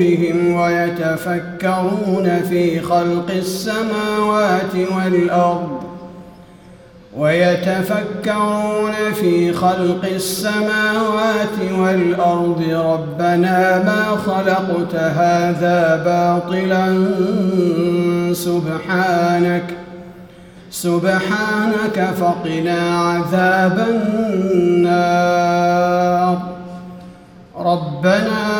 جنوبهم ويتفكرون في خلق السماوات والأرض ويتفكرون في خلق السماوات والأرض ربنا ما خلقت هذا باطلا سبحانك سبحانك فقنا عذاب النار. ربنا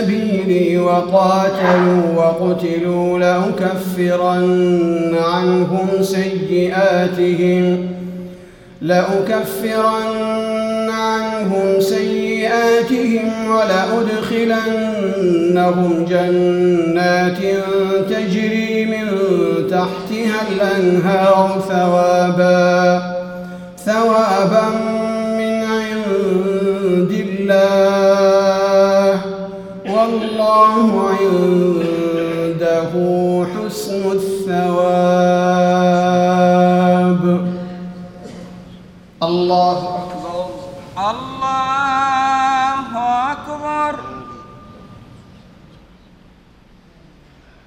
سبيلي وقاتلوا وقتلوا لأكفرن عنهم سيئاتهم لأكفرن عنهم سيئاتهم ولأدخلنهم جنات تجري من تحتها الأنهار ثوابا ثوابا والله عنده حسن الثواب. الله أكبر. الله أكبر.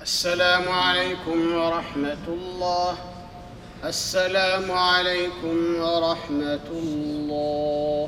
السلام عليكم ورحمة الله. السلام عليكم ورحمة الله.